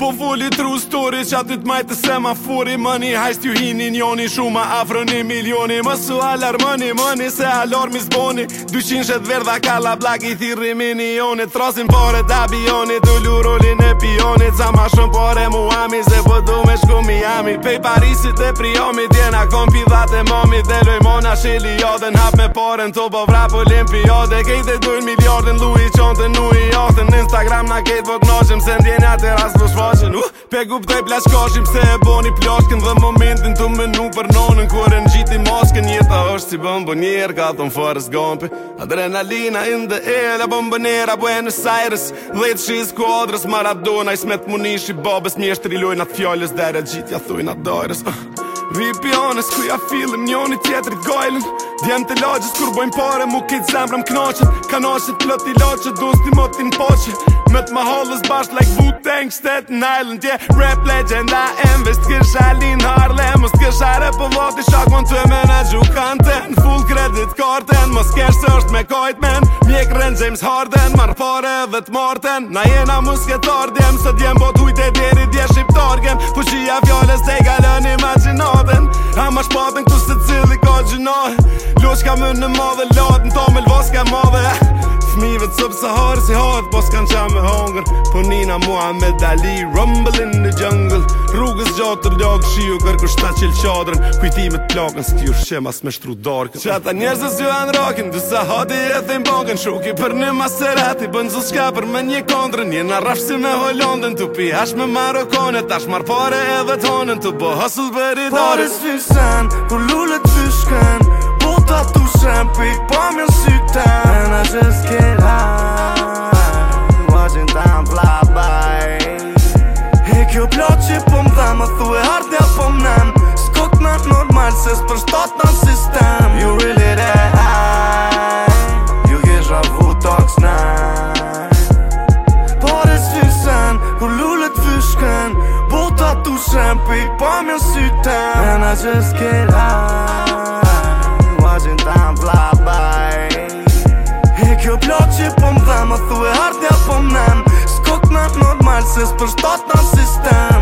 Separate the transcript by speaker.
Speaker 1: Po voli true story që aty t'maj të semafori Mëni hajst ju hinin joni Shuma afro një milioni Mësu alarmëni, mëni se alarmi mi zboni Dushin shet verdha kalla blak i thiri minioni Trasin pare t'abioni Dullu rolin e pioni Ca ma shumë pare muami Se pëdu po këtu Miami Pej Parisit dhe priomi Djena kompi dha të momi Dhe loj mona sheli jodën Hap me porën të po vrap olimpiode Kej dhe dujnë miljardin Lu i qonë të nu i Në Instagram na kejt vot nëgjëm Se ndjenja të rasë vë shfoqen uh! Pe guptoj plashkoshim Se e boni ploshkin dhe momentin si bombonier Ka thonë forës gompi Adrenalina in the air La bombonier a Buenos Aires Let's shiz kodrës Maradona I smet munish i bobes Mi eshtë rilojnë atë fjollës Dere ja thujnë atë dojrës ah, Vipi onës ku ja fillim Njën i tjetër i gojlin Djem të lojgjës kur bojnë pare Mu kejtë zemrëm knoqët Ka noqët plët i lojqët Dus ti motin poqët Mët më hollës bashkë Like Wu-Tang, Staten Island Yeah, rap legend I am vest kërsh Alin Harlem Mës të kërsh a rap o po vati Shak më e menagju Ka parten Mos kesh së është me kajt men Mjek rën James Harden Marë pare dhe të Na jena musketar të ardjem Së djem bot hujt e deri dje shqiptargen Pushia fjales te galen imaginaten A ma shpaten këtu se cili ka gjinohen Lush ka më në madhe latën Ta me lvas ka madhe sahar si hard po kan qa me hunger Po nina Muhammed Ali Rumble in the jungle Rrugës gjatër ljak shi u kërku shta qil qadrën Kujtimet plakën s'ti u shqemas me shtru darkën Qa ta njerëzës ju anë rakin Dë sahati e thejnë bankën Shuki për një maserati Bën zus ka për me një kondrën Një në si me Hollandën Tu pi hash me Marokone Tash mar pare edhe tonën Tu bo hasull
Speaker 2: për i darës Pare s'fysen Kur lullet fyshken pa mjën Në E kjo ploqe po m'dhem, a thue hard nja po mnem Skok nërk normal, se së përstot nëmë sistem You really that You Ju gjithra vu të kështë nëmë Por e së një sen, u lullet vyshken Bota tu shen, për i përmjën sy tëmë And I just get up Mua gjitha në blaba falsës për në sistem